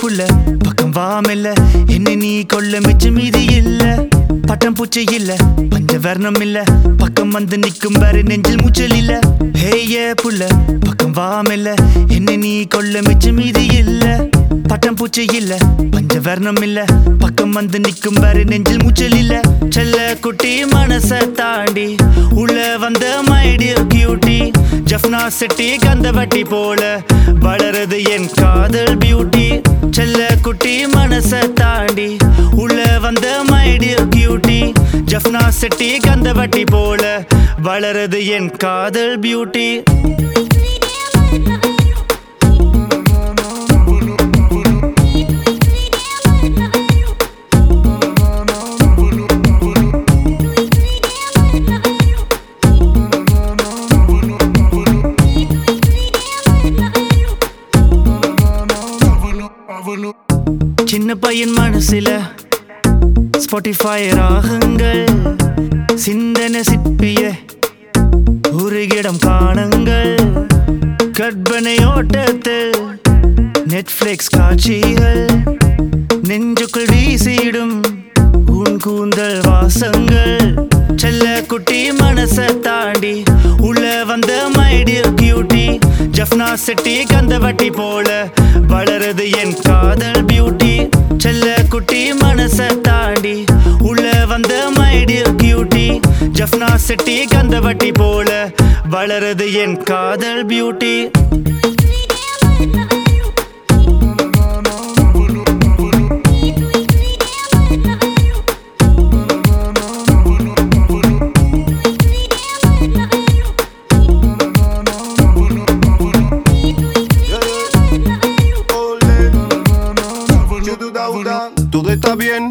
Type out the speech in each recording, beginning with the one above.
புள்ள பக்கம் வாமில்ல என்ன நீ கொள்ள மிச்சம் மீதி இல்ல. பட்டம் பூச்சி இல்ல பஞ்ச வர்ணம் இல்ல. பக்கம் வந்து நிக்கும் வேற நெஞ்சில் மூச்சல் இல்ல. ஹேய புள்ள பக்கம் வாமில்ல என்ன நீ கொள்ள மிச்சம் மீதி இல்ல. பட்டம் பூச்சி இல்ல. பஞ்ச வர்ணம் இல்ல. பக்கம் வந்து நிக்கும் பாரு நெஞ்சில் மூச்சல் இல்ல. செல்ல குட்டி மனச தாண்டி உள்ள வந்த my dear cutie Jaffna city கந்த வட்டி போல வளருது என் காதல் பியூட்டி செல்ல குட்டி மனச தாண்டி உள்ள வந்த my dear cutie Jaffna city கந்த வட்டி போல வளருது என் காதல் பியூட்டி சின்ன பையன் மனசுல ஸ்பாட்டிஃபை ராகுங்கள் சிந்தனை சிற்பிய உருகிடம் காணுங்கள் கற்பனை ஓட்டத்தில் நெட்ஃப்ளிக்ஸ் காட்சிகள் நெஞ்சுக்குள் வீசிடும் உன் கூந்தல் வாசங்கள். செல்ல குட்டி மனச தாண்டி உள்ள வந்த மைடிய கியூட்டி ஜஃப்னா செட்டி கந்தவட்டி போல வளருது என் காதல் பியூட்டி மனச தாண்டி உள்ள வந்த மைடியர் பியூட்டி ஜஃப்னா செட்டி கந்தவட்டி போல வளருது என் காதல் beauty Todo está bien,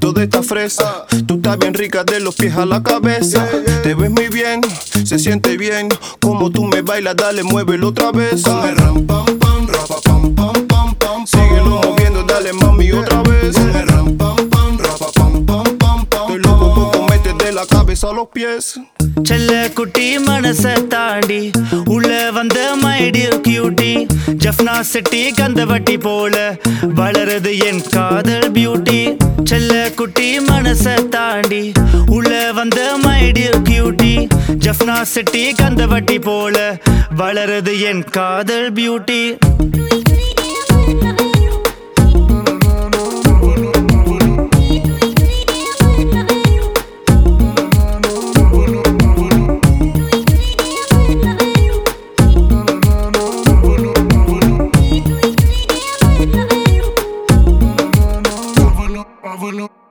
todo está fresa. Tú estás bien rica de los pies a la cabeza. Te ves muy bien, se siente bien. Como tú me bailas, dale, muévelo otra vez. Con el ram pam pam, rapa pam pam pam pam. Síguelo moviendo, dale mami otra vez. Con el ram pam pam, rapa pam pam pam pam. Estoy loco por comerte de la cabeza a los pies. செல்ல குட்டி மனச தாண்டி உள்ள வந்த my dear cutie Jaffna Shetty கந்தவட்டி போல வளருது என் காதல் பியூட்டி செல்ல குட்டி மனச தாண்டி உள்ள வந்த மைடிய கியூட்டி ஜப்னா செட்டி கந்தவட்டி போல வளருது என் காதல் பியூட்டி I will